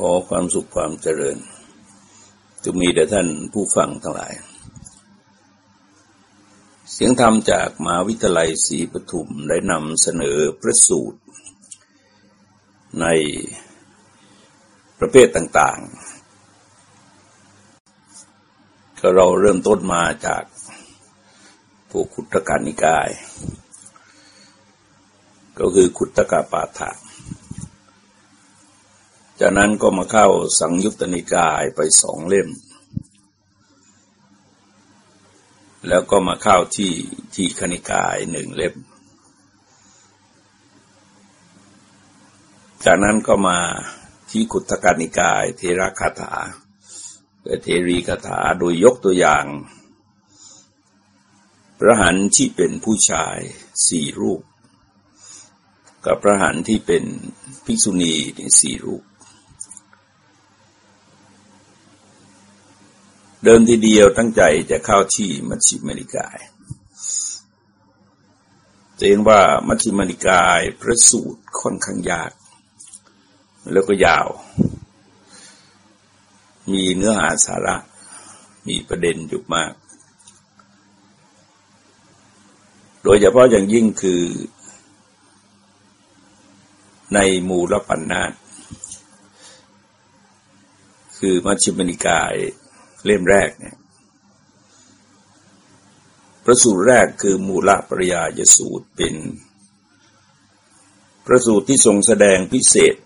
ขอความสุขความเจริญจะมีแด่ท่านผู้ฟังทั้งหลาย เสียงธรรมจากมหาวิทยาลัยศรีปทุมได้นำเสนอพระสูตร ในประเภทต่างๆ ก็เราเริ่มต้นมาจากผู้ขุตการนิกาย ก็คือขุตกาปาฐะ จากนั้นก็มาเข้าสังยุตตนิกายไปสองเล่ม แล้วก็มาเข้าที่ที่คณิกายหนึ่งเล่ม จากนั้นก็มาที่ขุตกานิกายเทระคาถาเทรีคาถาโดยยกตัวอย่าง พระหันที่เป็นผู้ชายสี่รูป กับพระหันที่เป็นภิกษุณีสี่รูป เดิมทีเดียวตั้งใจจะเข้าที่มัชฌิมานิกายจะเห็นว่ามัชฌิมานิกายพระสูตรค่อนข้างยาก แล้วก็ยาว มีเนื้อหาสาระ มีประเด็นอยู่มาก โดยเฉพาะอย่างยิ่งคือในมูลปัญนาตคือมัชฌิมานิกาย เล่มแรกเนี่ยพระสูตรแรกคือมูลปริยายสูตรเป็น พระสูตรที่ทรงแสดงพิเศษ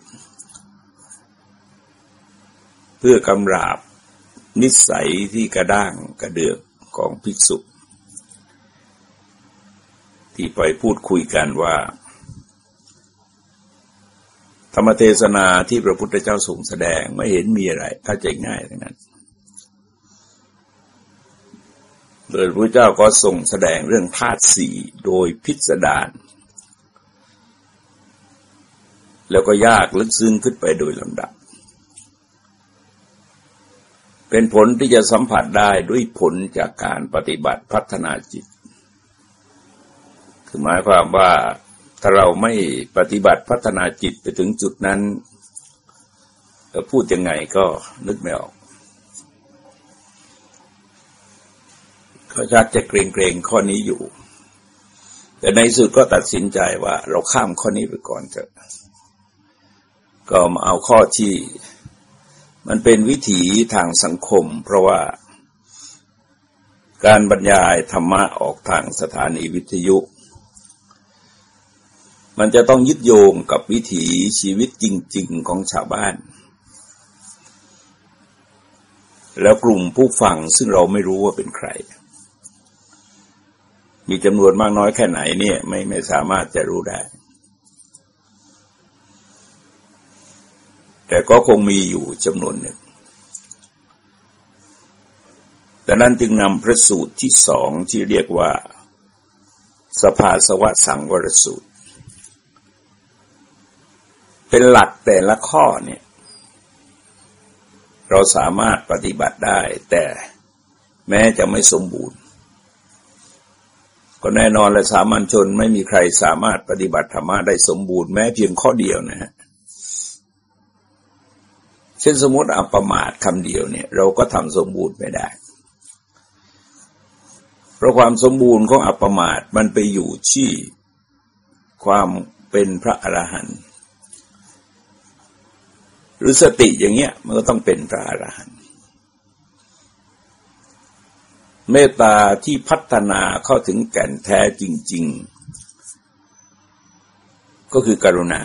เพื่อกำราบนิสัยที่กระด้างกระเดือกของภิกษุ ที่ไปพูดคุยกันว่า ธรรมเทศนาที่พระพุทธเจ้าทรงแสดงไม่เห็นมีอะไรเข้าใจง่ายทั้งนั้น โดยพระเจ้าก็ทรงแสดงเรื่องธาตุสี่โดยพิสดารแล้วก็ยากลึกซึ้งขึ้นไปโดยลำดับ เป็นผลที่จะสัมผัสได้ด้วยผลจากการปฏิบัติพัฒนาจิต คือหมายความว่าถ้าเราไม่ปฏิบัติพัฒนาจิตไปถึงจุดนั้นจะพูดยังไงก็นึกไม่ออก เขาชักจะเกรงเกรงข้อนี้อยู่ แต่ในสุดก็ตัดสินใจว่า เราข้ามข้อนี้ไปก่อนเถอะ ก็มาเอาข้อที่ มันเป็นวิถีทางสังคม เพราะว่าการบรรยายธรรมะออกทางสถานีวิทยุ มันจะต้องยึดโยงกับวิถีชีวิตจริง ๆ ของชาวบ้าน แล้วกลุ่มผู้ฟังซึ่งเราไม่รู้ว่าเป็นใคร มีจำนวนมากน้อยแค่ไหนเนี่ย ไม่ไม่สามารถจะรู้ได้ แต่ก็คงมีอยู่จำนวนหนึ่งแต่นั้นจึงนำพระสูตรที่สองที่เรียกว่า สภาสวะสังวรสูตร เป็นหลักแต่ละข้อเนี่ย เราสามารถปฏิบัติได้ แต่แม้จะไม่สมบูรณ์ ก็แน่นอนและสามัญชนไม่มีใครสามารถปฏิบัติธรรมะได้สมบูรณ์แม้เพียงข้อเดียวนะฮะเช่นสมมติอัปมาทคำเดียวเนี่ย เราก็ทำสมบูรณ์ไม่ได้ เพราะความสมบูรณ์ของอัปมาทมันไปอยู่ที่ความเป็นพระอรหันต์หรือสติอย่างเงี้ยมันก็ต้องเป็นพระอรหันต์ เมตตาที่พัฒนาเข้าถึงแก่นแท้จริง ๆ ก็คือกรุณา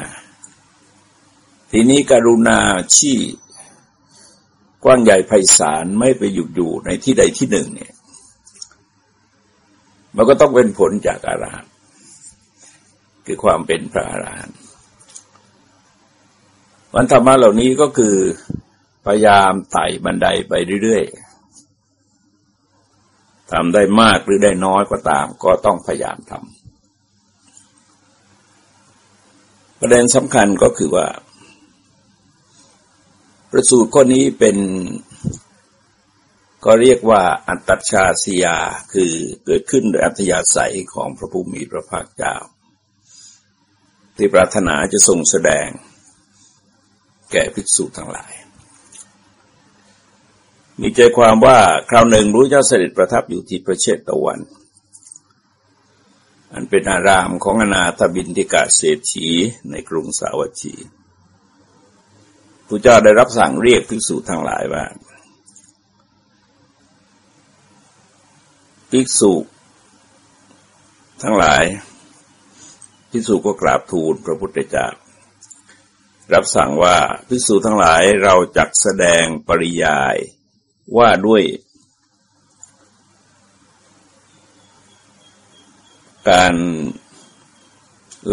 ทีนี้กรุณาที่กว้างใหญ่ไพศาลไม่ไปหยุดอยู่ในที่ใดที่หนึ่งเนี่ย มันก็ต้องเป็นผลจากอารหันต์คือความเป็นพระอรหันต์วันธรรมะเหล่านี้ก็คือพยายามไต่บันไดไปเรื่อยๆ ทำได้มากหรือได้น้อยก็ตาม ก็ต้องพยายามทำประเด็นสำคัญก็คือว่า ประสูตรข้อนี้เป็นก็เรียกว่าอัตชาสยาคือเกิดขึ้นโดยอัตยาศัยของพระผู้มีพระภาคเจ้า ที่ปรารถนาจะทรงแสดง แก่ภิกษุทั้งหลาย มีใจความว่าคราวหนึ่งรู้เจ้าเสด็จประทับอยู่ที่ประเชตตะวัน อันเป็นอารามของอนาถบินทิกาเศรษฐีในกรุงสาวัตถีพระเจ้าได้รับสั่งเรียกภิกษุทั้งหลายว่าภิกษุ ทั้งหลายภิกษุก็กราบทูลพระพุทธเจ้ารับสั่งว่าภิกษุทั้งหลายเราจักแสดงปริยาย ว่าด้วยการ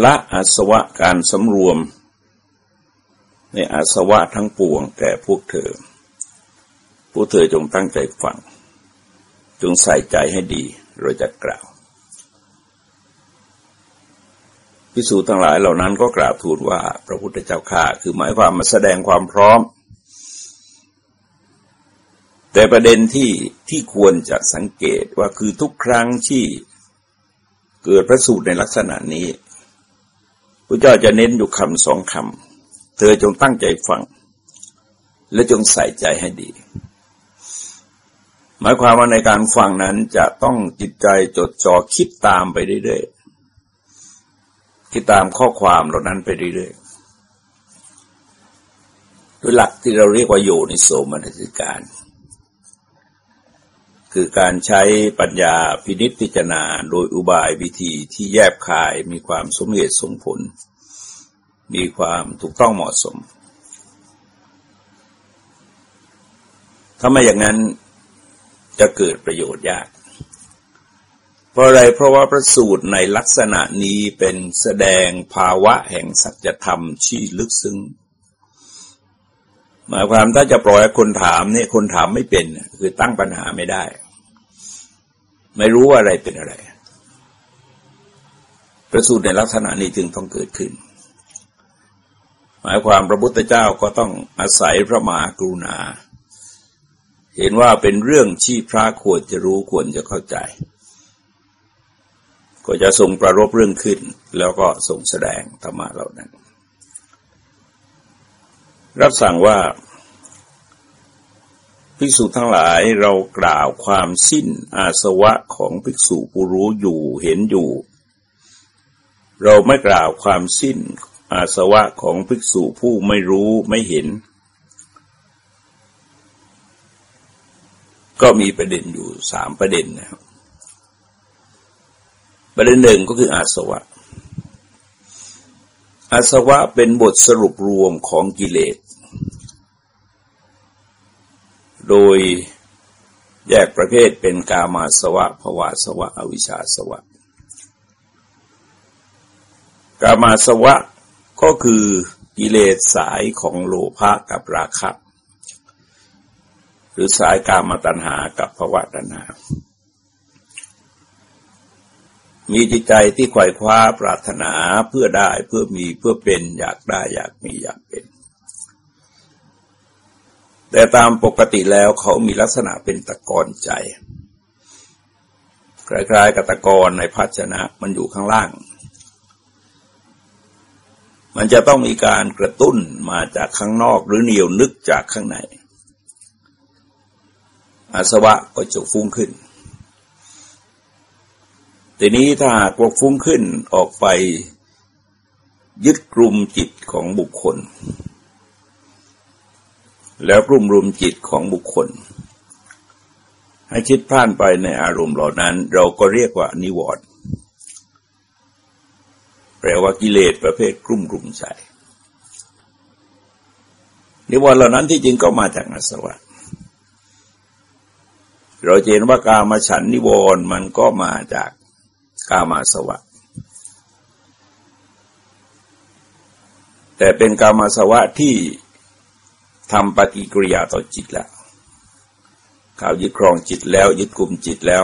ละอาสวะการสำรวม ในอาสวะทั้งปวงแก่พวกเธอ พวกเธอจงตั้งใจฟัง จงใส่ใจให้ดีเราจะกล่าวพิสูจน์ทั้งหลายเหล่านั้นก็กราบทูลว่าพระพุทธเจ้าข้าคือหมายความมาแสดงความพร้อม แต่ประเด็นที่ที่ควรจะสังเกตว่าคือทุกครั้งที่เกิดพระสูตรในลักษณะนี้พระเจ้าจะเน้นอยู่คำสองคำเธอจงตั้งใจฟัง และจงใส่ใจให้ดี หมายความว่าในการฟังนั้นจะต้องจิตใจจดจ่อคิดตามไปเรื่อยๆคิดตามข้อความเหล่านั้นไปเรื่อยๆโดยหลักที่เราเรียกว่าโยนิโสมนสิการ คือการใช้ปัญญาพินิจพิจารณาโดยอุบายวิธีที่แยบคายมีความสมเหตุสมผล มีความถูกต้องเหมาะสม ถ้าไม่อย่างนั้นจะเกิดประโยชน์ยาก เพราะอะไรเพราะว่าประสูตรในลักษณะนี้เป็นแสดงภาวะแห่งสัจธรรมที่ลึกซึ้งหมายความถ้าจะปล่อยคนถามเนี่ยคนถามไม่เป็น คือตั้งปัญหาไม่ได้ ไม่รู้ว่าอะไรเป็นอะไร ประสูตรในลักษณะนี้จึงต้องเกิดขึ้น หมายความพระพุทธเจ้าก็ต้องอาศัยพระมหากรุณา เห็นว่าเป็นเรื่องที่พระควรจะรู้ควรจะเข้าใจ ก็จะทรงประรบเรื่องขึ้น แล้วก็ทรงแสดงธรรมะเหล่านั้น รับสั่งว่า ภิกษุทั้งหลายเรากล่าวความสิ้นอาสวะของภิกษุผู้รู้อยู่เห็นอยู่ เราไม่กล่าวความสิ้นอาสวะของภิกษุผู้ไม่รู้ไม่เห็น ก็มีประเด็นอยู่สามประเด็นนะครับประเด็นหนึ่งก็คืออาสวะ อาสวะเป็นบทสรุปรวมของกิเลส โดยแยกประเภทเป็นกามาสวะภวาสวะ อวิชชาสวะ กามาสวะก็คือกิเลสสายของโลภะกับราคะ หรือสายกามตัณหากับภวะตัณหา มีจิตใจที่ไขว่คว้าปรารถนาเพื่อได้เพื่อมีเพื่อเป็นอยากได้อยากมีอยากเป็น แต่ตามปกติแล้วเขามีลักษณะเป็นตะกอนใจคล้ายๆกับตะกอนในภาชนะมันอยู่ข้างล่าง มันจะต้องมีการกระตุ้นมาจากข้างนอกหรือเหนียวนึกจากข้างใน อาสวะก็จะฟุ้งขึ้น ทีนี้ถ้าหากว่าฟุ้งขึ้นออกไปยึดกลุ่มจิตของบุคคล แล้วกลุ่มรุมจิตของบุคคล ให้คิดพลานไปในอารมณ์เหล่านั้น เราก็เรียกว่านิวรณ์แปลว่ากิเลสประเภทกลุ่มรุมใจนิวรณ์เหล่านั้นที่จริงก็มาจากอาสวะเราเห็นว่ากามาฉันนิวรณ์มันก็มาจากกามาสวะ แต่เป็นกามาสวะที่ ทำปฏิกิริยาต่อจิตแล้วข่าวยึดครองจิตแล้ว ยึดกลุ่มจิตแล้ว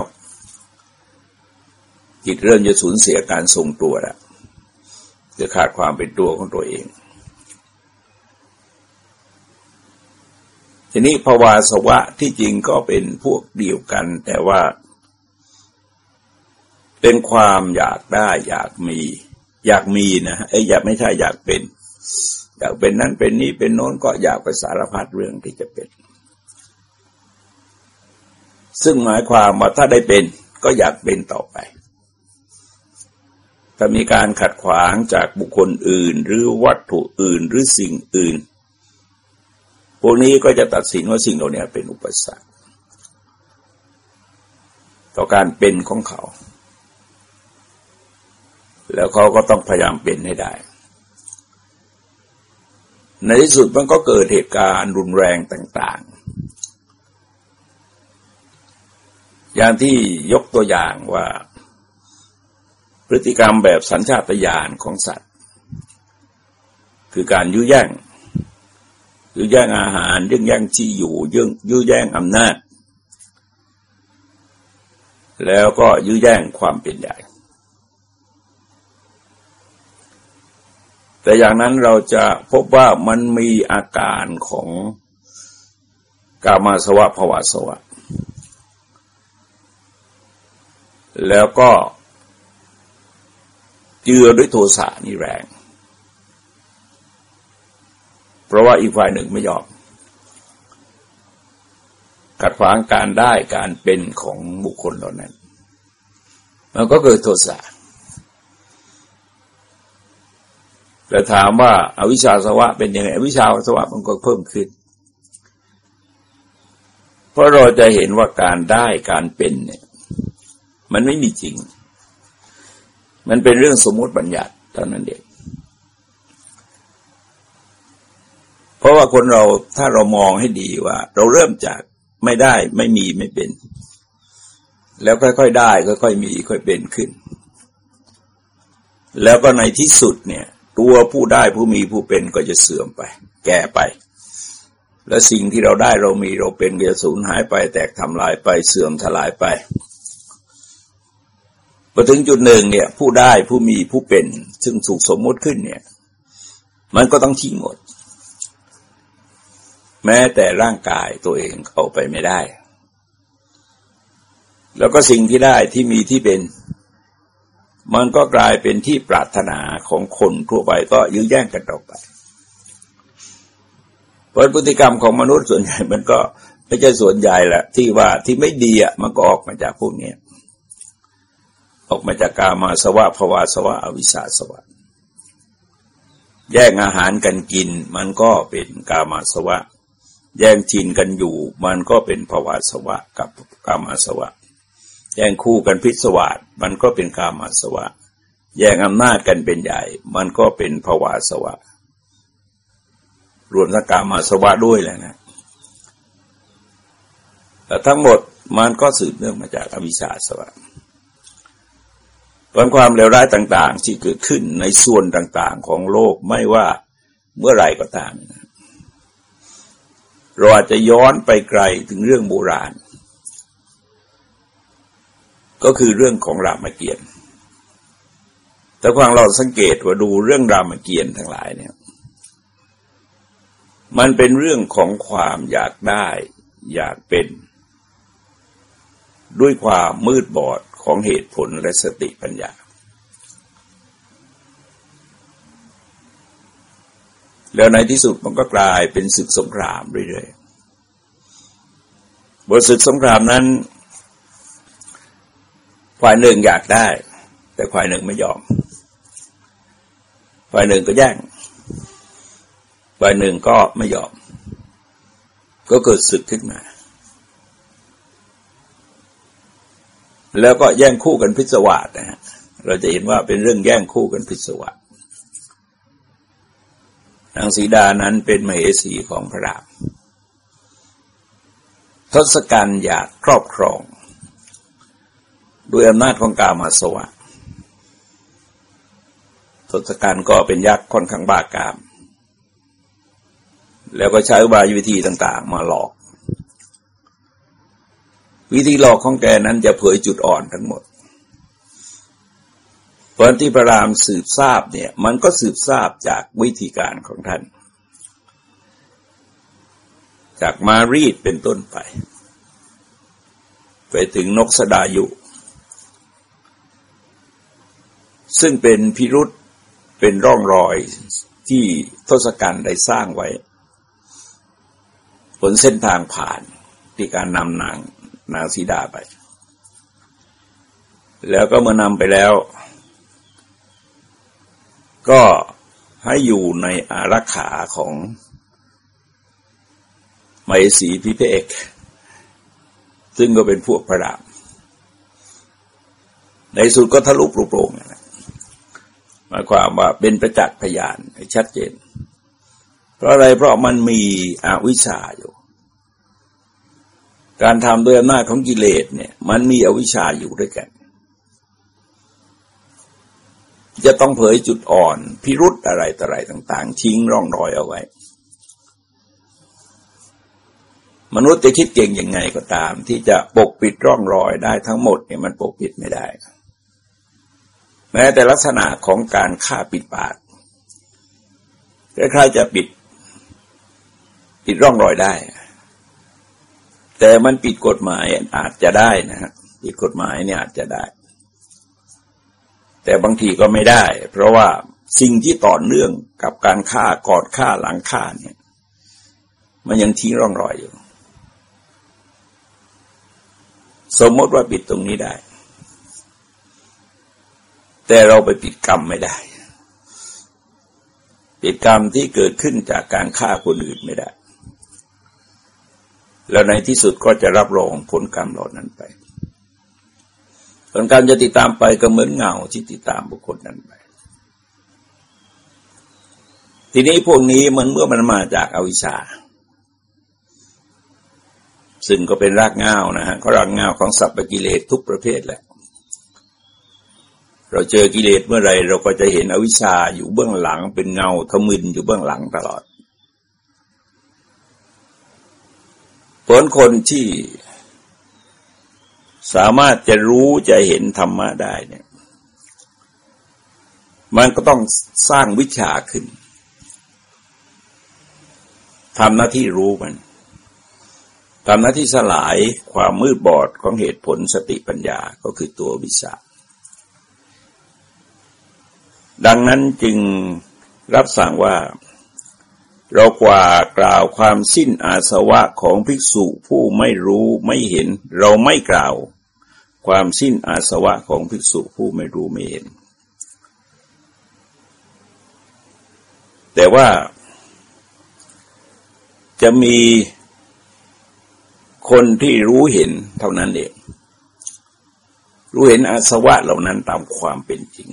จิตเริ่มจะสูญเสียการทรงตัวแล้วจะขาดความเป็นตัวของตัวเอง ทีนี้ภาวาสวะที่จริงก็เป็นพวกเดียวกัน แต่ว่า เป็นความอยากได้ อยากมี อยากมีนะไอ้อยากไม่ใช่อยากเป็น อยากเป็นนั้นเป็นนี้เป็นโน้นก็อยากไปสารพัดเรื่องที่จะเป็น ซึ่งหมายความว่าถ้าได้เป็นก็อยากเป็นต่อไป ถ้ามีการขัดขวางจากบุคคลอื่น หรือวัตถุอื่นหรือสิ่งอื่น พวกนี้ก็จะตัดสินว่าสิ่งเหล่านี้เป็นอุปสรรคต่อการเป็นของเขา แล้วเขาก็ต้องพยายามเป็นให้ได้ ในที่สุดมันก็เกิดเหตุการณ์รุนแรงต่าง ๆ อย่างที่ยกตัวอย่างว่า พฤติกรรมแบบสัญชาตญาณของสัตว์ คือการยุแย่งยุแย่งอาหารยึงแย่งที่อยู่ยึงยุแย่งอำนาจ แล้วก็ยื้อแย่งความเป็นใหญ่ แต่อย่างนั้นเราจะพบว่ามันมีอาการของกามาสวะภวาสวะ แล้วก็เจือด้วยโทสะนี่แรง เพราะว่าอีกฝ่ายหนึ่งไม่ยอมขัดขวางการได้การเป็นของบุคคลเหล่านั้น มันก็เกิดโทสะ แต่ถามว่าอาวิชชาสวะเป็นยังไงอวิชชาสวะมันก็เพิ่มขึ้น เพราะเราจะเห็นว่าการได้การเป็นเนี่ยมันไม่มีจริง มันเป็นเรื่องสมมติบัญญัติเท่านั้นเองเพราะว่าคนเราถ้าเรามองให้ดีว่า เราเริ่มจากไม่ได้ไม่มีไม่เป็น แล้วค่อยๆได้ค่อยๆมี ค่อยเป็นขึ้น แล้วก็ในที่สุดเนี่ย ตัวผู้ได้ผู้มีผู้เป็นก็จะเสื่อมไป แก่ไป และสิ่งที่เราได้เรามีเราเป็นก็จะสูญหายไป แตกทำลายไปเสื่อมทลายไปพอถึงจุดหนึ่งเนี่ย ผู้ได้ผู้มีผู้เป็น ซึ่งถูกสมมติขึ้นเนี่ย มันก็ต้องทิ้งหมด แม้แต่ร่างกายตัวเองเอาไปไม่ได้ แล้วก็สิ่งที่ได้ที่มีที่เป็น มันก็กลายเป็นที่ปรารถนาของคนทั่วไปก็ยื้อแย่งกันต่อไป เพราะพฤติกรรมของมนุษย์ส่วนใหญ่มันก็ไม่ใช่ส่วนใหญ่แหละที่ว่าที่ไม่ดีอะมันก็ออกมาจากพวกนี้ออกมาจากกามาสวะภวาสวะอวิชชาสวะแย่งอาหารกันกิน มันก็เป็นกามาสวะ แย่งชินกันอยู่ มันก็เป็นภวาสวะกับกามาสวะ แย่งคู่กันพิศวาสมันก็เป็นกามาสวะ แย่งอำนาจกันเป็นใหญ่ มันก็เป็นภวาสวะ รวมทั้งกามาสวะด้วยแหละนะแต่ทั้งหมดมันก็สืบเนื่องมาจากอวิชชาสวะผลความเลวร้ายต่างๆ ที่เกิดขึ้นในส่วนต่างๆ ของโลกไม่ว่าเมื่อไรก็ตาม เราอาจจะย้อนไปไกลถึงเรื่องโบราณ ก็คือเรื่องของรามเกียรติ์แต่ความเราสังเกตว่าดูเรื่องรามเกียรติ์ทั้งหลายเนี่ย มันเป็นเรื่องของความอยากได้ อยากเป็น ด้วยความมืดบอดของเหตุผลและสติปัญญา แล้วในที่สุดมันก็กลายเป็นศึกสงครามเรื่อยๆบทศึกสงครามนั้น ฝ่ายหนึ่งอยากได้ แต่ฝ่ายหนึ่งไม่ยอม ฝ่ายหนึ่งก็แย่งฝ่ายหนึ่งก็ไม่ยอม ก็เกิดศึกขึ้นมา แล้วก็แย่งคู่กันพิศวาสนะฮะเราจะเห็นว่าเป็นเรื่องแย่งคู่กันพิศวาสนางสีดานั้นเป็นมเหสีของพระรามทศกัณฐ์อยากครอบครอง ด้วยอำนาจของกามาสวะทศกัณฐ์ก็เป็นยักษ์ค่อนข้างบ้ากาม แล้วก็ใช้อุบายวิธีต่าง ๆ มาหลอก วิธีหลอกของแกนั้นจะเผยจุดอ่อนทั้งหมดผลที่พระรามสืบทราบเนี่ย มันก็สืบทราบจากวิธีการของท่าน จากมารีดเป็นต้นไป ไปถึงนกสดายุ ซึ่งเป็นพิรุษเป็นร่องรอยที่ทศกัณฐ์ได้สร้างไว้บนเส้นทางผ่านที่การนำนางนางสีดาไป แล้วก็เมื่อนำไปแล้ว ก็ให้อยู่ในอารักขาของไมสีพิเภกซึ่งก็เป็นพวกพระดามในสุดก็ทะลุปลุกโปร่งนะ หมายความว่าเป็นประจักษ์พยานชัดเจน เพราะอะไรเพราะมันมีอวิชชาอยู่ การทำโดยอำนาจของกิเลสเนี่ย มันมีอวิชชาอยู่ด้วยกัน จะต้องเผยจุดอ่อน พิรุษอะไรต่ออะไรต่าง ๆ ทิ้งร่องรอยเอาไว้ มนุษย์จะคิดเก่งยังไงก็ตาม ที่จะปกปิดร่องรอยได้ทั้งหมดเนี่ยมันปกปิดไม่ได้ แม้แต่ลักษณะของการฆ่าปิดปากคล้ายๆจะปิด ปิดร่องรอยได้ แต่มันปิดกฎหมายอาจจะได้นะฮะปิดกฎหมายเนี่ยอาจจะได้ แต่บางทีก็ไม่ได้ เพราะว่าสิ่งที่ต่อเนื่องกับการฆ่ากอดฆ่าหลังฆ่าเนี่ย มันยังทิ้งร่องรอยอยู่ สมมติว่าปิดตรงนี้ได้ แต่เราไปปิดกรรมไม่ได้ ปิดกรรมที่เกิดขึ้นจากการฆ่าคนอื่นไม่ได้ แล้วในที่สุดก็จะรับรองผลกรรมเหล่านั้นไป ผลกรรมจะติดตามไปก็เหมือนเงาที่ติดตามบุคคลนั้นไป ทีนี้พวกนี้มันเมื่อมันมาจากอวิชชาซึ่งก็เป็นรากเงานะฮะเขารากเงาของสัพพกิเลสทุกประเภทแหละ เราเจอกิเลสเมื่อไรเราก็จะเห็นอวิชชาอยู่เบื้องหลังเป็นเงาทมึนอยู่เบื้องหลังตลอด ผลคนที่สามารถจะรู้จะเห็นธรรมะได้เนี่ย มันก็ต้องสร้างวิชาขึ้นทำหน้าที่รู้มันทำหน้าที่สลายความมืดบอดของเหตุผลสติปัญญาก็คือตัววิชา ดังนั้นจึงรับสั่งว่า เรากว่ากล่าวความสิ้นอาสวะของภิกษุผู้ไม่รู้ไม่เห็น เราไม่กล่าวความสิ้นอาสวะของภิกษุผู้ไม่รู้ไม่เห็น แต่ว่าจะมีคนที่รู้เห็นเท่านั้นเอง รู้เห็นอาสวะเหล่านั้นตามความเป็นจริง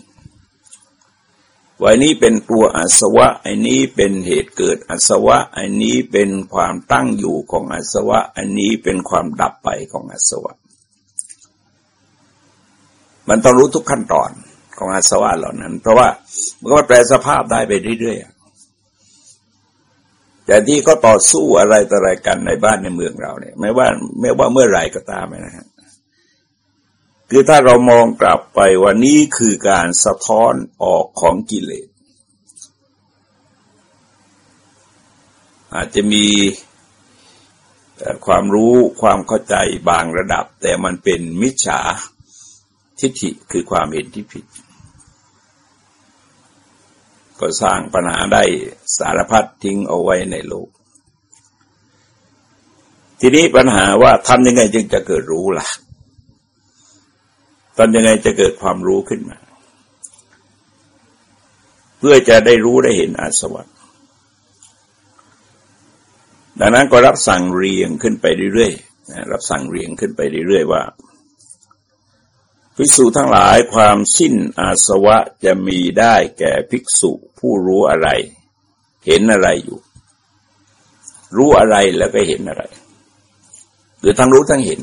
ว่านี้เป็นตัวอาสวะอันนี้เป็นเหตุเกิดอาสวะอันนี้เป็นความตั้งอยู่ของอาสวะอันนี้เป็นความดับไปของอาสวะ มันต้องรู้ทุกขั้นตอนของอาสวะเหล่านั้น เพราะว่ามันก็แปลสภาพได้ไปเรื่อยๆแต่ที่ก็ต่อสู้อะไรต่ออะไรกันในบ้านในเมืองเราเนี่ย ไม่ว่าไม่ว่าเมื่อไรก็ตามนะฮะ คือถ้าเรามองกลับไปว่านี้คือการสะท้อนออกของกิเลส อาจจะมีความรู้ความเข้าใจบางระดับ แต่มันเป็นมิจฉาทิฏฐิคือความเห็นที่ผิด ก็สร้างปัญหาได้สารพัดทิ้งเอาไว้ในโลก ทีนี้ปัญหาว่าทำยังไงจึงจะเกิดรู้ล่ะ ตอนยังไงจะเกิดความรู้ขึ้นมา เพื่อจะได้รู้ได้เห็นอาสวะดังนั้นก็รับสั่งเรียงขึ้นไปเรื่อยๆรับสั่งเรียงขึ้นไปเรื่อยๆว่าภิกษุทั้งหลายความสิ้นอาสวะจะมีได้แก่ภิกษุผู้รู้อะไร เห็นอะไรอยู่ รู้อะไรแล้วก็เห็นอะไร หรือทั้งรู้ทั้งเห็น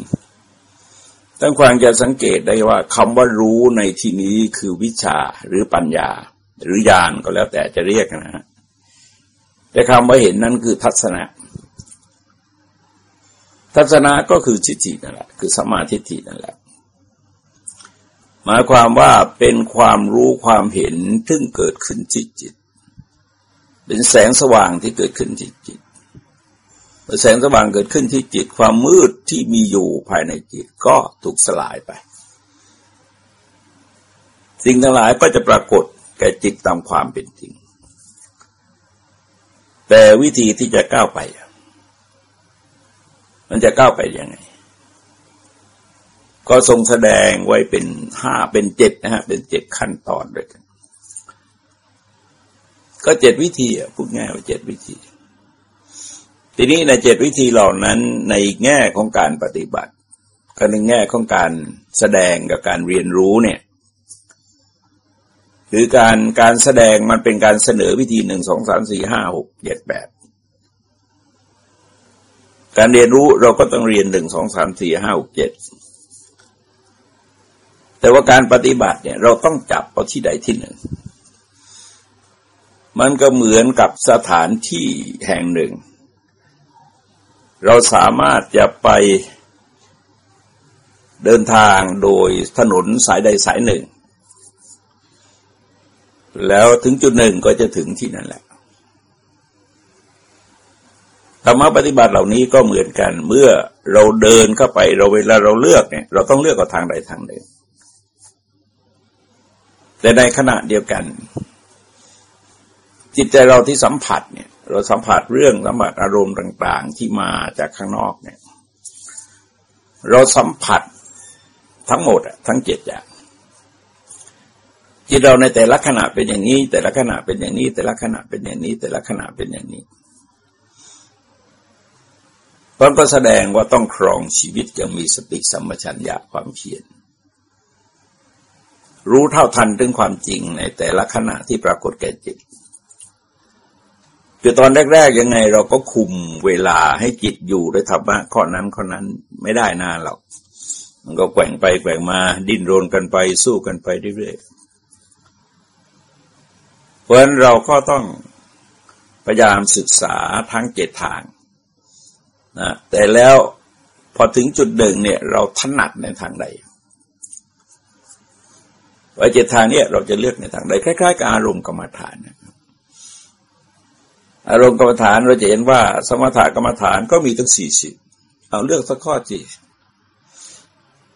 ท่านควางจะสังเกตได้ว่าคำว่ารู้ในที่นี้คือวิชาหรือปัญญา หรือญาณก็แล้วแต่จะเรียกนะฮะแต่คำว่าเห็นนั้นคือทัศนะ ทัศนะก็คือทิฏฐินั่นแหละคือสมาธิฏฐินั่นแหละหมายความว่าเป็นความรู้ความเห็นซึ่งเกิดขึ้นที่จิต เป็นแสงสว่างที่เกิดขึ้นที่จิต แสงสว่างเกิดขึ้นที่จิตความมืดที่มีอยู่ภายในจิตก็ถูกสลายไป สิ่งทั้งหลายก็จะปรากฏแก่จิตตามความเป็นจริง แต่วิธีที่จะก้าวไป มันจะก้าวไปยังไง ก็ทรงแสดงไว้เป็นห้าเป็นเจ็ดนะฮะเป็นเจ็ดขั้นตอนด้วยกัน ก็เจ็ดวิธีพูดง่ายว่าเจ็ดวิธี ทีนี้ในเจ็ดวิธีเหล่านั้นในแง่ของการปฏิบัติก็ในแง่ของการแสดงกับการเรียนรู้เนี่ยคือการการแสดงมันเป็นการเสนอวิธีหนึ่งสองสามสี่ห้าหกเจ็ดแปดการเรียนรู้เราก็ต้องเรียนหนึ่งสองสามสี่ห้าหกเจ็ดแต่ว่าการปฏิบัติเนี่ยเราต้องจับเอาที่ใดที่หนึ่ง มันก็เหมือนกับสถานที่แห่งหนึ่ง เราสามารถจะไปเดินทางโดยถนนสายใดสายหนึ่ง แล้วถึงจุดหนึ่งก็จะถึงที่นั่นแหละธรรมะปฏิบัติเหล่านี้ก็เหมือนกัน เมื่อเราเดินเข้าไปเราเวลาเราเลือกเนี่ย เราต้องเลือกกับทางใดทางหนึ่ง แต่ในขณะเดียวกัน จิตใจเราที่สัมผัสเนี่ย เราสัมผัสเรื่องสัมผัสอารมณ์ต่าง ๆ ที่มาจากข้างนอกเนี่ย เราสัมผัสทั้งหมดทั้งเจ็ดอย่างจิตเราในแต่ละขณะเป็นอย่างนี้ แต่ละขณะเป็นอย่างนี้ แต่ละขณะเป็นอย่างนี้ แต่ละขณะเป็นอย่างนี้ตอนก็แสดงว่าต้องครองชีวิตยังมีสติสัมปชัญญะความเพียรรู้เท่าทันถึงความจริงในแต่ละขณะที่ปรากฏแก่จิต คือตอนแรก ๆ ยังไงเราก็คุมเวลาให้จิตอยู่ด้วยธรรมะข้อนั้นข้อนั้นไม่ได้นานหรอก มันก็แกว่งไปแกว่งมาดิ้นรนกันไปสู้กันไปเรื่อยๆเพราะฉะนั้นเราก็ต้องพยายามศึกษาทั้งเจ็ดทางนะแต่แล้วพอถึงจุดหนึ่งเนี่ยเราถนัดในทางใดว่าเจ็ดทางเนี่ยเราจะเลือกในทางใดคล้ายๆกับอารมณ์กรรมฐานนะ อารมณ์กรรมฐานเราจะเห็นว่า สมถกรรมฐานก็มีตั้งสี่สิบเอาเลือกสักข้อจี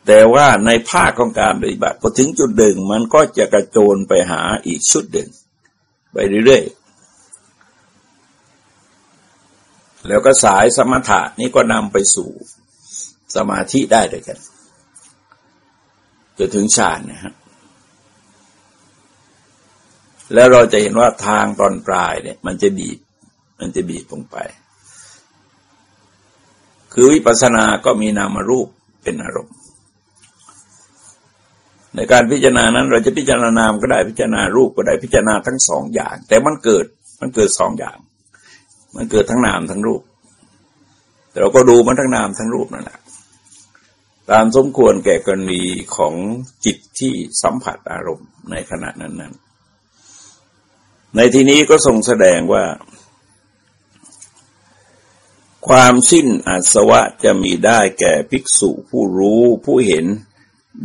แต่ว่าในภาคของการปฏิบัติพอถึงจุดหนึ่งมันก็จะกระโจนไปหาอีกชุดหนึ่งไปเรื่อยๆ แล้วก็สายสมถะนี้ก็นำไปสู่สมาธิได้ด้วยกันจนถึงฌานนะฮะแล้วเราจะเห็นว่าทางตอนปลายเนี่ย มันจะบีบ มันจะบีบลงไป คือวิปัสสนาก็มีนามรูปเป็นอารมณ์ ในการพิจารณานั้นเราจะพิจารณานามก็ได้พิจารณารูปก็ได้พิจารณาทั้งสองอย่าง แต่มันเกิดมันเกิดสองอย่าง มันเกิดทั้งนามทั้งรูป แต่เราก็ดูมันทั้งนามทั้งรูปนั่นแหละตามสมควรแก่กรณีของจิตที่สัมผัสอารมณ์ในขณะนั้นนั้นในที่นี้ก็ทรงแสดงว่า ความสิ้นอาสวะจะมีได้แก่ภิกษุผู้รู้ผู้เห็น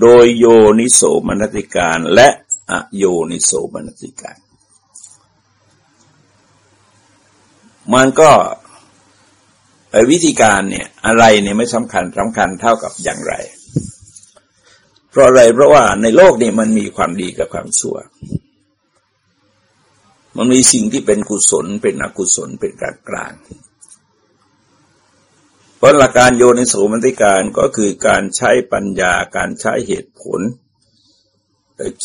โดยโยนิโสมนติการและอโยนิโสมนติการ มันก็วิธีการเนี่ยอะไรเนี่ยไม่สำคัญสำคัญเท่ากับอย่างไร เพราะอะไรเพราะว่าในโลกนี้มันมีความดีกับความชั่ว มันมีสิ่งที่เป็นกุศลเป็นอกุศลเป็นกลางกลาง เพราะหลักการโยนิโสมนติการก็คือการใช้ปัญญาการใช้เหตุผล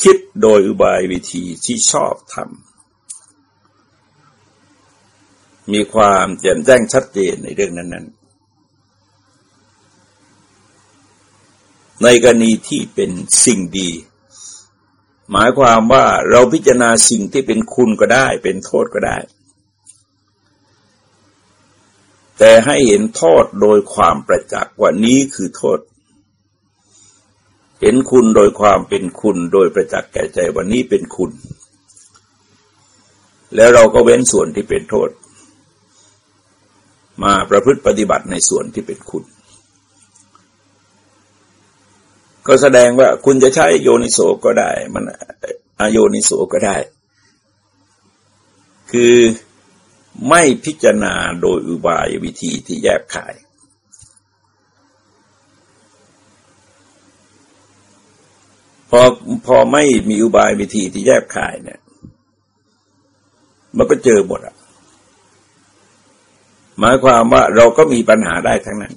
คิดโดยอุบายวิธีที่ชอบทำมีความแจ่มแจ้งชัดเจนในเรื่องนั้น ๆ ในกรณีที่เป็นสิ่งดี หมายความว่าเราพิจารณาสิ่งที่เป็นคุณก็ได้ เป็นโทษก็ได้ แต่ให้เห็นโทษโดยความประจักษ์ว่านี้คือโทษ เห็นคุณโดยความเป็นคุณโดยประจักษ์แก่ใจว่านี้เป็นคุณ แล้วเราก็เว้นส่วนที่เป็นโทษ มาประพฤติปฏิบัติในส่วนที่เป็นคุณ ก็แสดงว่าคุณจะใช้โยนิโสก็ได้ มันอโยนิโสก็ได้ คือ ไม่พิจารณาโดยอุบายวิธีที่แยบขาย พอพอไม่มีอุบายวิธีที่แยบขายเนี่ย มันก็เจอหมดอะ หมายความว่าเราก็มีปัญหาได้ทั้งนั้น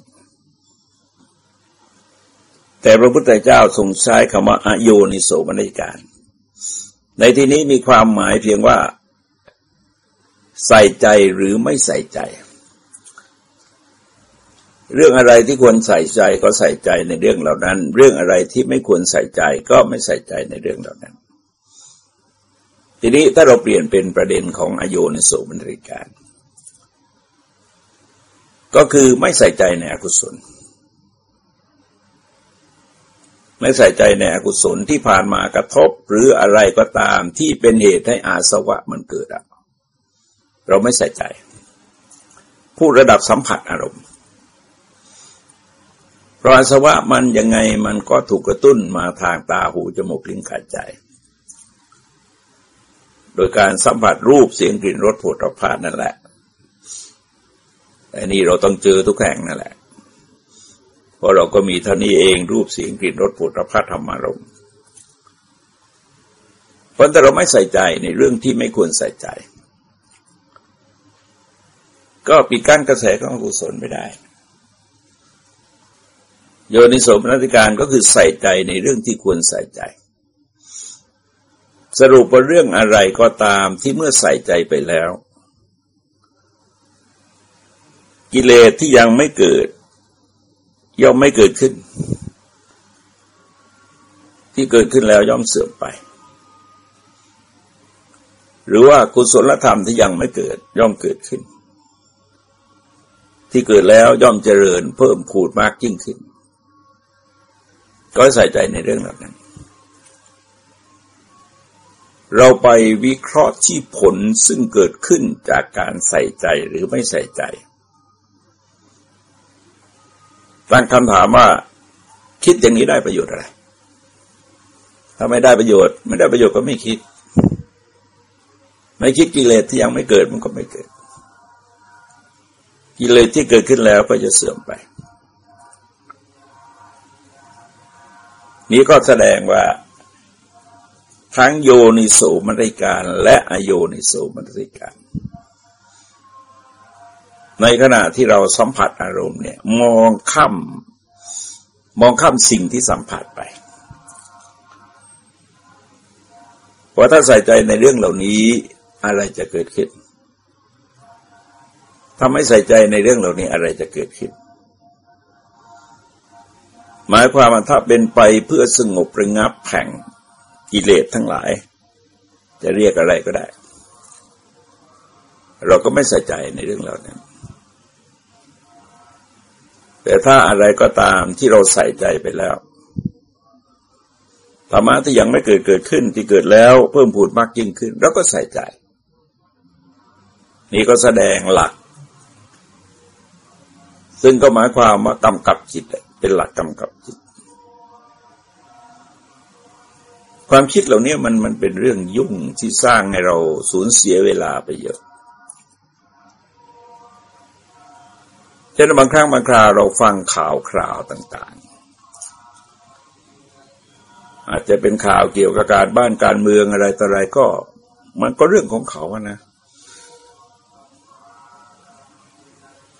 แต่พระพุทธเจ้าทรงใช้คำว่าอโยนิโสมนสิการ ในที่นี้มีความหมายเพียงว่า ใส่ใจหรือไม่ใส่ใจ เรื่องอะไรที่ควรใส่ใจก็ใส่ใจในเรื่องเหล่านั้น เรื่องอะไรที่ไม่ควรใส่ใจก็ไม่ใส่ใจในเรื่องเหล่านั้น ทีนี้ถ้าเราเปลี่ยนเป็นประเด็นของอโยนิโสมนริการ ก็คือไม่ใส่ใจในอกุศลไม่ใส่ใจในอกุศลที่ผ่านมากระทบหรืออะไรก็ตามที่เป็นเหตุให้อาสวะมันเกิดอะ เราไม่ใส่ใจผู้ระดับสัมผัสอารมณ์เพราะอาสวะมันยังไงมันก็ถูกกระตุ้นมาทางตาหูจมูกลิ้นกายใจ โดยการสัมผัสรูปเสียงกลิ่นรสผลิภัณฑ์นั่นแหละแต่นี่เราต้องเจอทุกแห่งนั่นแหละ เพราะเราก็มีเท่านี้เองรูปเสียงกลิ่นรสผลิภัณฑ์ธรรมารมเพราะแต่เราไม่ใส่ใจในเรื่องที่ไม่ควรใส่ใจ ก็ปิดกั้นกระแสของกุศลไม่ได้ โยนิโสมนสิการก็คือใส่ใจในเรื่องที่ควรใส่ใจ สรุปว่าเรื่องอะไรก็ตามที่เมื่อใส่ใจไปแล้ว กิเลสที่ยังไม่เกิด ย่อมไม่เกิดขึ้น ที่เกิดขึ้นแล้วย่อมเสื่อมไปหรือว่ากุศลธรรมที่ยังไม่เกิดย่อมเกิดขึ้น ที่เกิดแล้วย่อมเจริญเพิ่มขูดมากยิ่งขึ้น ก็ใส่ใจในเรื่องเหล่านั้น เราไปวิเคราะห์ที่ผลซึ่งเกิดขึ้นจากการใส่ใจหรือไม่ใส่ใจตั้งคำถามว่า คิดอย่างนี้ได้ประโยชน์อะไร ถ้าไม่ได้ประโยชน์ ไม่ได้ประโยชน์ก็ไม่คิด ไม่คิดกิเลสที่ยังไม่เกิดมันก็ไม่เกิด กิเลสที่เกิดขึ้นแล้วก็จะเสื่อมไป นี้ก็แสดงว่า ทั้งโยนิโสมนสิการ และอโยนิโสมนสิการ ในขณะที่เราสัมผัสอารมณ์เนี่ย มองข้ามมองข้ามสิ่งที่สัมผัสไปเพราะถ้าใส่ใจในเรื่องเหล่านี้อะไรจะเกิดขึ้น ถ้าไม่ใส่ใจในเรื่องเหล่านี้อะไรจะเกิดขึ้น หมายความว่าถ้าเป็นไปเพื่อสงบระงับแผงกิเลสทั้งหลาย จะเรียกอะไรก็ได้ เราก็ไม่ใส่ใจในเรื่องเหล่านั้นแต่ถ้าอะไรก็ตามที่เราใส่ใจไปแล้วธรรมะที่ยังไม่เกิดเกิดขึ้นที่เกิดแล้วเพิ่มพูดมากยิ่งขึ้น เราก็ใส่ใจ นี่ก็แสดงหลัก ซึ่งก็หมายความว่ากำกับจิตเป็นหลักกำกับจิต ความคิดเหล่านี้มันมันเป็นเรื่องยุ่งที่สร้างให้เราสูญเสียเวลาไปเยอะเช่นบางครั้งบางคราวเราฟังข่าวคราวต่างๆ อาจจะเป็นข่าวเกี่ยวกับการบ้านการเมืองอะไรต่ออะไรก็ มันก็เรื่องของเขาอะนะ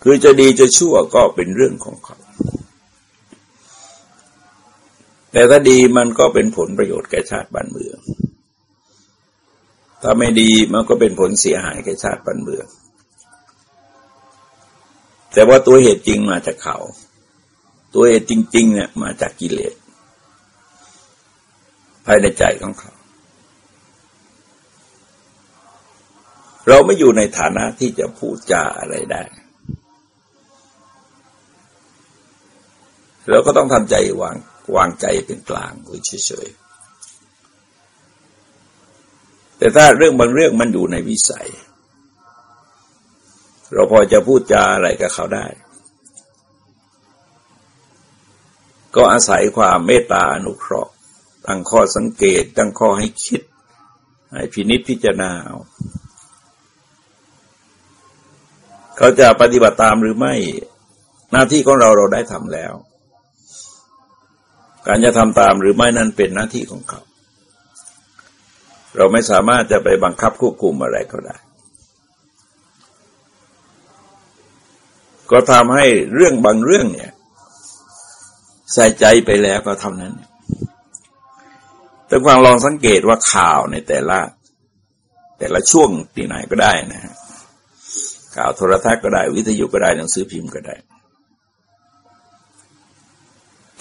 คือจะดีจะชั่วก็เป็นเรื่องของเขา แต่ถ้าดีมันก็เป็นผลประโยชน์แก่ชาติบ้านเมือง ถ้าไม่ดีมันก็เป็นผลเสียหายแก่ชาติบ้านเมือง แต่ว่าตัวเหตุจริงมาจากเขา ตัวเหตุจริง ๆ เนี่ยมาจากกิเลสภายในใจของเขา เราไม่อยู่ในฐานะที่จะพูดจาอะไรได้ เราก็ต้องทำใจวางวางใจเป็นกลางเฉยๆแต่ถ้าเรื่องบางเรื่องมันอยู่ในวิสัย เราพอจะพูดจาอะไรกับเขาได้ ก็อาศัยความเมตตาอนุเคราะห์ตั้งข้อสังเกต ตั้งข้อให้คิด ให้พินิจพิจารณาเอาเขาจะปฏิบัติตามหรือไม่ หน้าที่ของเราเราได้ทำแล้ว การจะทำตามหรือไม่นั้นเป็นหน้าที่ของเขา เราไม่สามารถจะไปบังคับควบคุมอะไรก็ได้ ก็ทำให้เรื่องบางเรื่องเนี่ย ใส่ใจไปแล้วก็เท่านั้น แต่ความลองสังเกตว่าข่าวในแต่ละ แต่ละช่วงที่ไหนก็ได้นะฮะข่าวโทรทัศน์ก็ได้ วิทยุก็ได้หนังสือพิมพ์ก็ได้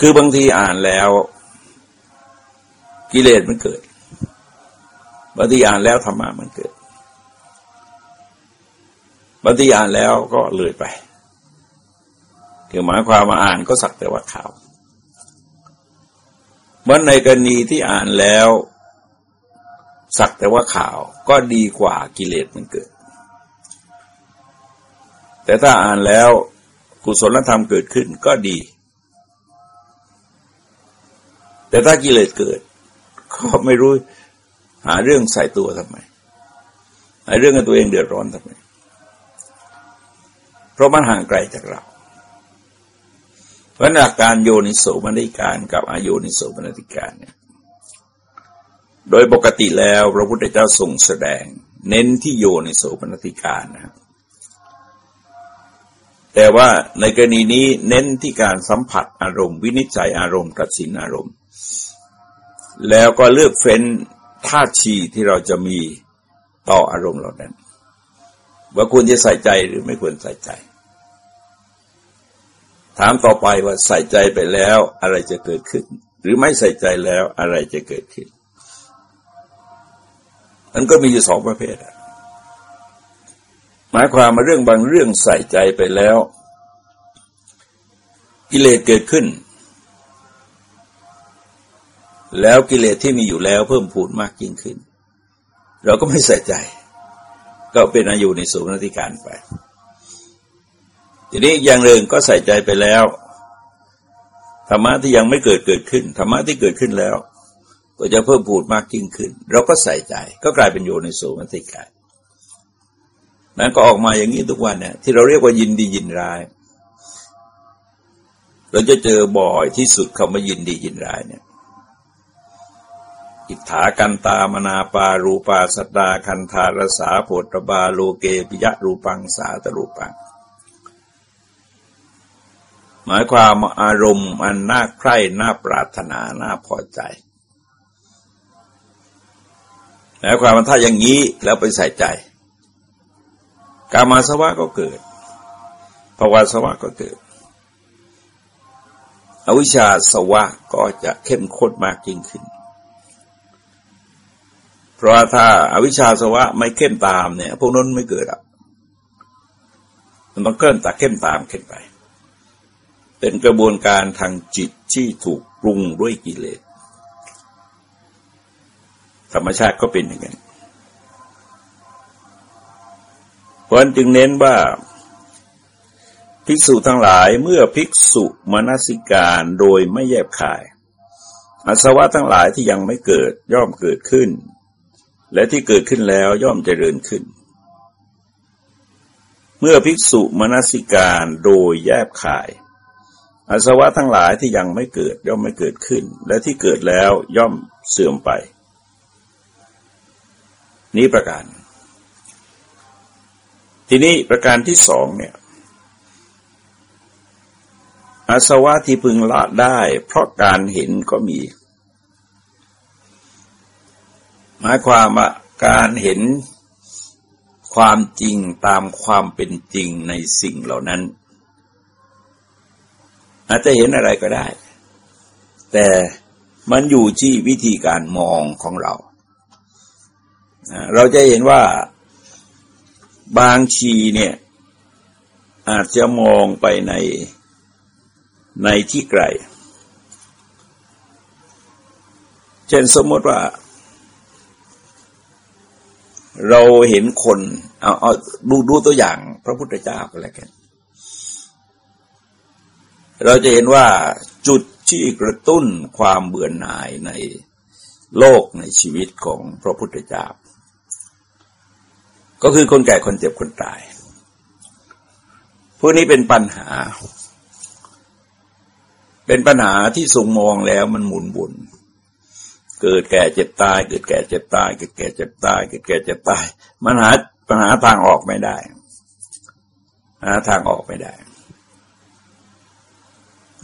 คือบางทีอ่านแล้ว กิเลสมันเกิดบางทีอ่านแล้วธรรมะมันเกิดบางทีอ่านแล้วก็เลยไป คือหมายความมาอ่านก็สักแต่ว่าข่าวเมื่อในกรณีที่อ่านแล้ว สักแต่ว่าข่าวก็ดีกว่ากิเลสมันเกิด แต่ถ้าอ่านแล้วกุศลธรรมเกิดขึ้นก็ดี แต่ถ้ากิเลสเกิด ก็ไม่รู้หาเรื่องใส่ตัวทำไมหาเรื่องให้ตัวเองเดือดร้อนทำไม เพราะมันห่างไกลจากเรา เพราะหลักการโยนิโสมนิการกับอโยนิโสมนติการเนี่ยโดยปกติแล้วพระพุทธเจ้าทรงแสดง เน้นที่โยนิโสมนติการนะครับแต่ว่าในกรณีนี้เน้นที่การสัมผัสอารมณ์ วินิจฉัยอารมณ์ตัดสินอารมณ์ แล้วก็เลือกเฟ้นท่าทีที่เราจะมีต่ออารมณ์เหล่านั้น ว่าควรจะใส่ใจหรือไม่ควรใส่ใจ ถามต่อไปว่าใส่ใจไปแล้วอะไรจะเกิดขึ้น หรือไม่ใส่ใจแล้วอะไรจะเกิดขึ้น มันก็มีอยู่สองประเภทหมายความมาเรื่องบางเรื่องใส่ใจไปแล้วกิเลสเกิดขึ้น แล้วกิเลสที่มีอยู่แล้วเพิ่มพูนมากยิ่งขึ้น เราก็ไม่ใส่ใจ ก็เป็นอายุในสูงนาติการไป ทีนี้อย่างหนึ่งก็ใส่ใจไปแล้วธรรมะที่ยังไม่เกิดเกิดขึ้นธรรมะที่เกิดขึ้นแล้ว ก็จะเพิ่มพูดมากยิ่งขึ้น เราก็ใส่ใจ ก็กลายเป็นโยในสูงนาติการนั้นก็ออกมาอย่างนี้ทุกวันเนี่ยที่เราเรียกว่ายินดียินร้าย เราจะเจอบ่อยที่สุดคำว่ายินดียินร้ายเนี่ย อิทธากันตามนาปารูปาสตาคันธารสาโพตบาโลเกปิยะรูปังสาตรูปัง หมายความอารมณ์อันน่าใคร่น่าปรารถนาน่าพอใจแล้วความมันถ้าอย่างนี้แล้วไปใส่ใจ กามาสวะก็เกิดภาวะสวะก็เกิด อวิชชาสวะก็จะเข้มข้นมากยิ่งขึ้น เพราะถ้าอาวิชชาสวะไม่เข้มตามเนี่ย พวกนั้นไม่เกิดอะ มันต้องเกินตาเข้มตามขึ้นไป เป็นกระบวนการทางจิตที่ถูกปรุงด้วยกิเลส ธรรมชาติก็เป็นอย่างนั้นเพราะนั่นจึงเน้นว่าภิกษุทั้งหลายเมื่อภิกษุมนสิการโดยไม่แยบขายอาสวะทั้งหลายที่ยังไม่เกิดย่อมเกิดขึ้น และที่เกิดขึ้นแล้วย่อมเจริญขึ้น เมื่อภิกษุมนสิการโดยแยบขาย อาสวะทั้งหลายที่ยังไม่เกิดย่อมไม่เกิดขึ้น และที่เกิดแล้วย่อมเสื่อมไป นี้ประการ ทีนี้ประการที่สองเนี่ยอาสวะที่พึงละได้ เพราะการเห็นก็มี หมายความว่าการเห็นความจริงตามความเป็นจริงในสิ่งเหล่านั้น อาจจะเห็นอะไรก็ได้ แต่มันอยู่ที่วิธีการมองของเรา เราจะเห็นว่าบางทีเนี่ยอาจจะมองไปในในที่ไกล เช่นสมมติว่า เราเห็นคน เอาเอาดูดูตัวอย่างพระพุทธเจ้าก็แล้วกัน เราจะเห็นว่าจุดที่กระตุ้นความเบื่อหน่ายในโลกในชีวิตของพระพุทธเจ้า ก็คือคนแก่คนเจ็บคนตาย พวกนี้เป็นปัญหา เป็นปัญหาที่ทรงมองแล้วมันหมุนบุน เกิดแก่เจ็บตาย เกิดแก่เจ็บตาย เกิดแก่เจ็บตาย เกิดแก่เจ็บตาย มันหาปัญหาทางออกไม่ได้ หาทางออกไม่ได้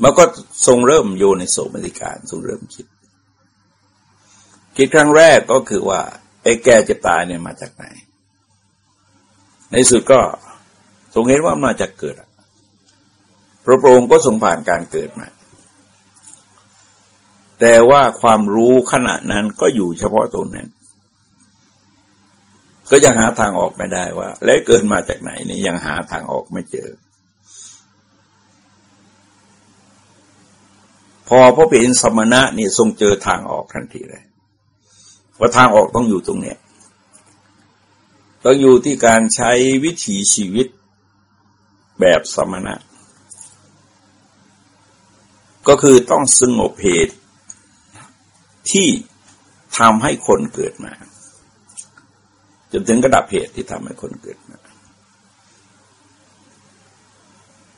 มันก็ทรงเริ่มโยในโสมติการทรงเริ่มคิด คิดครั้งแรกก็คือว่าไอ้แก่เจะตายเนี่ยมาจากไหน ในสุดก็ทรงเห็นว่ามาจากเกิดพระองค์ก็ทรงผ่านการเกิดมา แต่ว่าความรู้ขณะนั้นก็อยู่เฉพาะตรงนั้น ก็ยังหาทางออกไม่ได้ว่า แล้วเกิดมาจากไหนนี่ยังหาทางออกไม่เจอ พอพระเป็นสมณะนี่ทรงเจอทางออกทันทีเลยว่าทางออกต้องอยู่ตรงเนี้ยต้องอยู่ที่การใช้วิถีชีวิตแบบสมณะ ก็คือต้องสงบเหตุ ที่ทำให้คนเกิดมา จนถึงกระดับเหตุที่ทำให้คนเกิดมา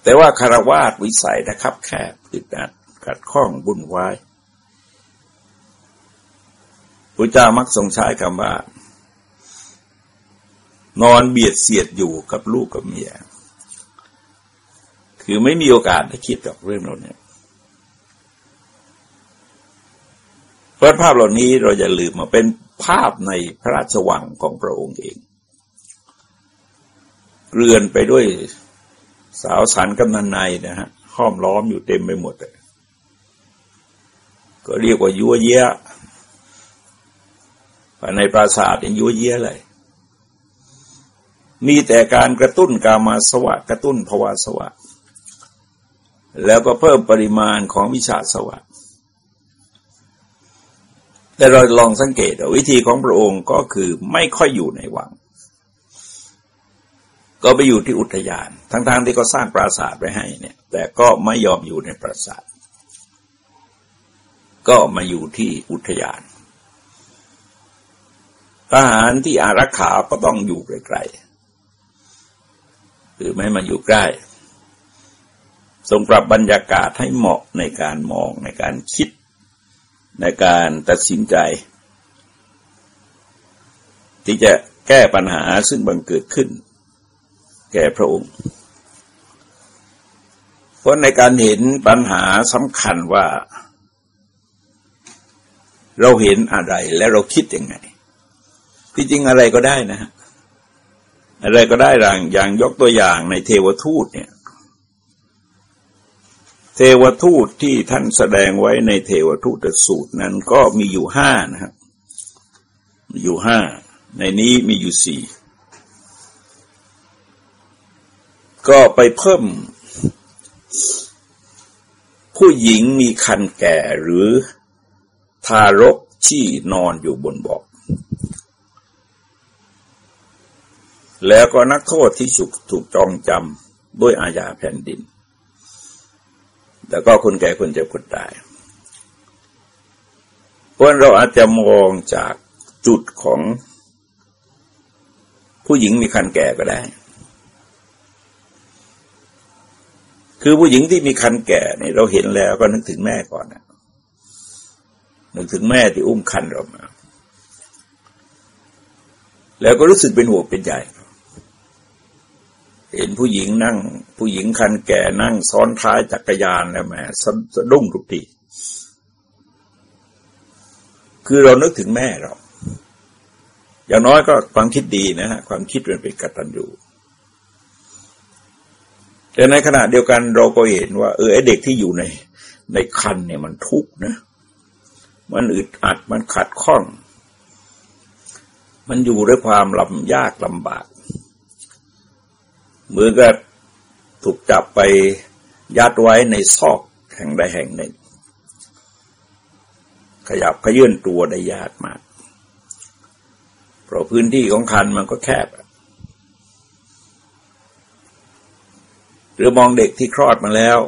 แต่ว่าคารวาสวิสัยนะครับ แคบติดอัดขัดข้องบุญวายพระเจ้ามักทรงใช้คำว่า นอนเบียดเสียดอยู่กับลูกกับเมีย คือไม่มีโอกาสได้คิดกับเรื่องเหล่านี้ เพราะภาพเหล่านี้เราจะลืมมาเป็นภาพในพระราชวังของพระองค์เองเกลื่อนไปด้วยสาวสันกำนันในนะฮะห้อมล้อมอยู่เต็มไปหมดเลยก็เรียกว่ายัวเยียภายในปราสาทยังยัวเยียเลยมีแต่การกระตุ้นกามาสวะ กระตุ้นภวาสวะ แล้วก็เพิ่มปริมาณของวิชาสวะ แต่เราลองสังเกตวิธีของพระองค์ก็คือไม่ค่อยอยู่ในวัง ก็ไปอยู่ที่อุทยาน ทั้งๆทที่ก็สร้างปราสาทไว้ให้เนี่ย แต่ก็ไม่ยอมอยู่ในปราสาท ก็มาอยู่ที่อุทยาน ทหารที่อารักขาก็ต้องอยู่ไกลๆหรือไม่มาอยู่ใกล้ทรงปรับบรรยากาศให้เหมาะในการมองในการคิด ในการตัดสินใจ ที่จะแก้ปัญหาซึ่งบังเกิดขึ้น แก่พระองค์ เพราะในการเห็นปัญหาสำคัญว่า เราเห็นอะไรและเราคิดยังไง ที่จริงอะไรก็ได้นะฮะอะไรก็ได้อย่างอย่างยกตัวอย่างในเทวทูตเนี่ย เทวทูตที่ท่านแสดงไว้ในเทวทูตสูตรนั้นก็มีอยู่ห้านะครับมีอยู่ห้าในนี้มีอยู่สี่ก็ไปเพิ่ม ผู้หญิงมีคันแก่หรือทารกที่นอนอยู่บนเบาะแล้วก็นักโทษที่สุกถูกจองจำด้วยอาญาแผ่นดิน แล้วก็คนแก่คนเจ็บคนตายเพราะเราอาจจะมองจากจุดของผู้หญิงมีคันแก่ก็ได้ คือผู้หญิงที่มีคันแก่เนี่ยเราเห็นแล้วก็นึกถึงแม่ก่อนนะนึกถึงแม่ที่อุ้มคันเรามา แล้วก็รู้สึกเป็นห่วงเป็นใหญ่ เห็นผู้หญิงนั่ง ผู้หญิงคันแก่นั่งซ้อนท้ายจักรยานแล้วแม่สะดุ้งทุกทีคือเรานึกถึงแม่เรา อย่างน้อยก็ความคิดดีนะฮะความคิดมันเป็นกตัญญูแต่ในขณะเดียวกันเราก็เห็นว่า เออไอเด็กที่อยู่ใน ในคันเนี่ยมันทุกข์นะ มันอึดอัดมันขัดข้อง มันอยู่ด้วยความลำยากลำบาก เหมือนกับถูกจับไปยัดไว้ในซอกแห่งใดแห่งหนึ่ง ขยับขยื่นตัวได้ยากมาก เพราะพื้นที่ของคันมันก็แคบ หรือมองเด็กที่คลอดมาแล้ว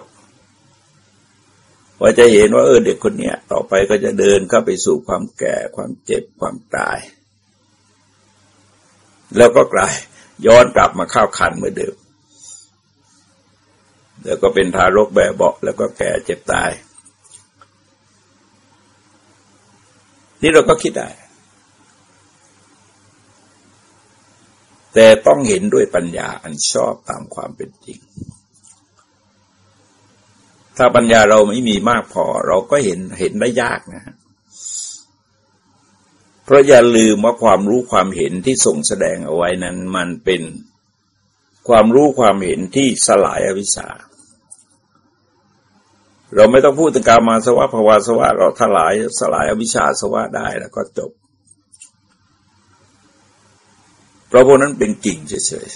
ว่าจะเห็นว่าเออเด็กคนเนี้ย ต่อไปก็จะเดินเข้าไปสู่ความแก่ความเจ็บความตาย แล้วก็กลาย ย้อนกลับมาเข้าคันเหมือนเดิม แล้วก็เป็นทารกแบบเบาแล้วก็แก่เจ็บตาย นี่เราก็คิดได้ แต่ต้องเห็นด้วยปัญญาอันชอบตามความเป็นจริง ถ้าปัญญาเราไม่มีมากพอ เราก็เห็นเห็นได้ยากนะฮะ ราะอย่าลืมว่าความรู้ความเห็นที่ส่งแสดงเอาไว้นั้น มันเป็นความรู้ความเห็นที่สลายอวิชชาเราไม่ต้องพูดถึงการมาสวะภาวาสวะเราทลายสลายอวิชชาสวะได้แล้วก็จบเพราะพวกนั้นเป็นกิ่งเฉย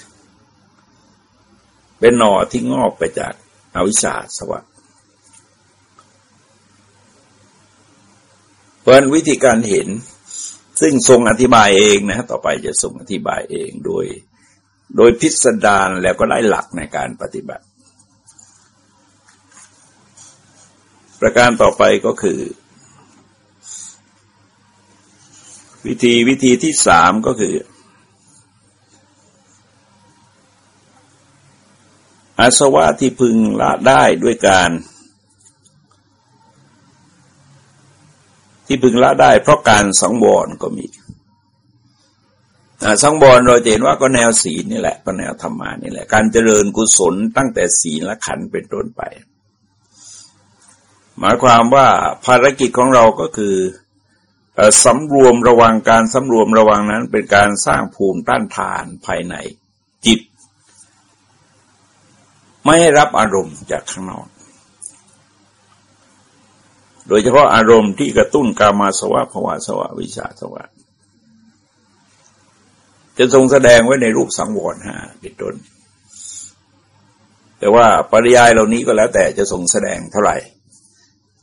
ๆ เป็นหน่อที่งอกไปจากอวิชชาสวะเพราะวิธีการเห็น ซึ่งทรงอธิบายเองนะต่อไปจะทรงอธิบายเองโดย โดยพิสดารแล้วก็ได้หลักในการปฏิบัติ ประการต่อไปก็คือ วิธีวิธีที่สามก็คือ อาสวะที่พึงละได้ด้วยการ ที่พึงละได้ เพราะการสังวรก็มีสังวรเราเห็นว่าก็แนวศีลนี่แหละก็แนวธรรมานี่แหละ การเจริญกุศลตั้งแต่ศีลและขันเป็นต้นไป หมายความว่าภารกิจของเราก็คือสำรวมระวังการสำรวมระวังนั้น เป็นการสร้างภูมิต้านทานภายในจิต ไม่ให้รับอารมณ์จากข้างนอก โดยเฉพาะอารมณ์ที่กระตุ้นกามาสวะภวาสวะวิชาสวะ จะทรงแสดงไว้ในรูปสังวรห้าเป็นต้นแต่ว่าปริยายเหล่านี้ก็แล้วแต่จะทรงแสดงเท่าไหร่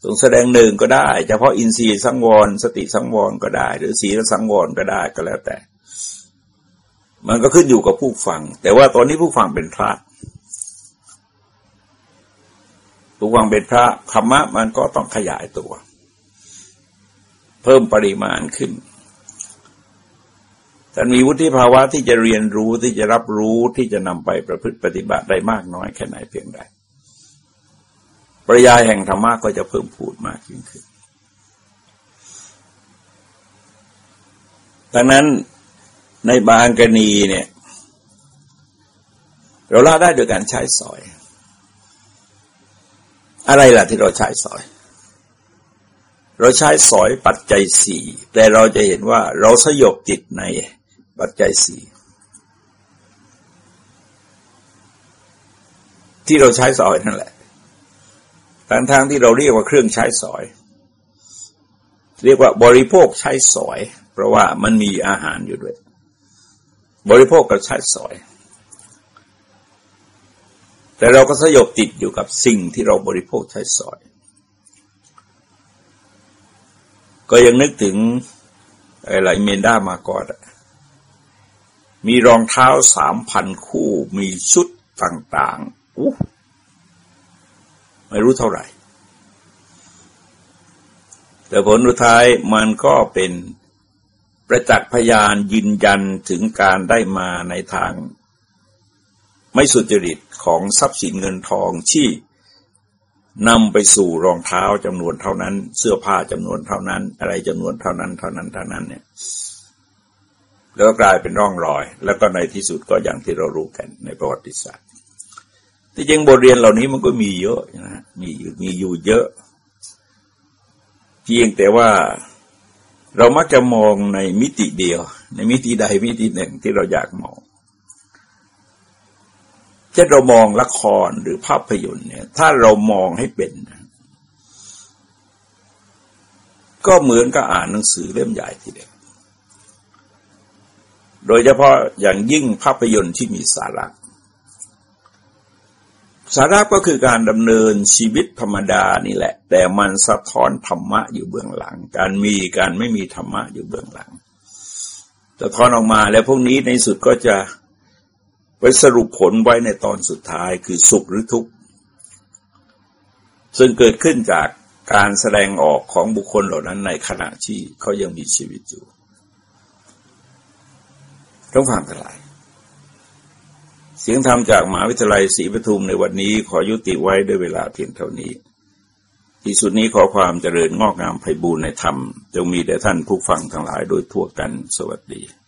ทรงแสดงหนึ่งก็ได้ เฉพาะอินทรีย์สังวร สติสังวรก็ได้ หรือศีลสังวรก็ได้ก็แล้วแต่ มันก็ขึ้นอยู่กับผู้ฟัง แต่ว่าตอนนี้ผู้ฟังเป็นพระตัววังเป็นพระธรรมะมันก็ต้องขยายตัว เพิ่มปริมาณขึ้นท่านมีวุฒิภาวะที่จะเรียนรู้ที่จะรับรู้ที่จะนำไปประพฤติปฏิบัติได้มากน้อยแค่ไหนเพียงใดปริยายแห่งธรรมะก็จะเพิ่มพูดมากยิ่งขึ้น ดังนั้นในบางกรณีเนี่ย เราละได้โดยการใช้สอย อะไรล่ะที่เราใช้สอย เราใช้สอยปัจจัยสี่แต่เราจะเห็นว่าเราสยบจิตในปัจจัยสี่ที่เราใช้สอยนั่นแหละทางทางที่เราเรียกว่าเครื่องใช้สอย เรียกว่าบริโภคใช้สอย เพราะว่ามันมีอาหารอยู่ด้วย บริโภคกับใช้สอย แต่เราก็สยบติดอยู่กับสิ่งที่เราบริโภคใช้สอย ก็ยังนึกถึงอะไรเมนด้ามาก่อนมีรองเท้าสามพันคู่ มีชุดต่างๆอู้ไม่รู้เท่าไหร่ แต่ผลสุดท้ายมันก็เป็นประจักษ์พยานยืนยันถึงการได้มาในทาง ไม่สุจริตของทรัพย์สินเงินทองที่นำไปสู่รองเท้าจำนวนเท่านั้น เสื้อผ้าจำนวนเท่านั้น อะไรจำนวนเท่านั้นเท่านั้นเท่านั้นเนี่ยแล้วกลายเป็นร่องรอย แล้วก็ในที่สุดก็อย่างที่เรารู้กันในประวัติศาสตร์ ที่จริงบทเรียนเหล่านี้มันก็มีเยอะนะมีมีอยู่เยอะเพียงแต่ว่าเรามักจะมองในมิติเดียว ในมิติใดมิติหนึ่งที่เราอยากมอง เช่นเรามองละครหรือภาพยนตร์เนี่ย ถ้าเรามองให้เป็น ก็เหมือนกับอ่านหนังสือเล่มใหญ่ทีเดียวโดยเฉพาะอย่างยิ่งภาพยนตร์ที่มีสาระสาระก็คือการดำเนินชีวิตธรรมดานี่แหละ แต่มันสะท้อนธรรมะอยู่เบื้องหลัง การมีการไม่มีธรรมะอยู่เบื้องหลังสะท้อนออกมาแล้วพวกนี้ในสุดก็จะ ไปสรุปผลไว้ในตอนสุดท้ายคือสุขหรือทุกข์ซึ่งเกิดขึ้นจากการแสดงออกของบุคคลเหล่านั้นในขณะที่เขายังมีชีวิตอยู่ต้องฟังกันหลาย เสียงธรรมจากมหาวิทยาลัยศรีปทุมในวันนี้ขอยุติไว้ด้วยเวลาเพียงเท่านี้ที่สุดนี้ขอความเจริญงอกงามไพบูรณ์ในธรรม จงมีแด่ท่านผู้ฟังทั้งหลายโดยทั่วกันสวัสดี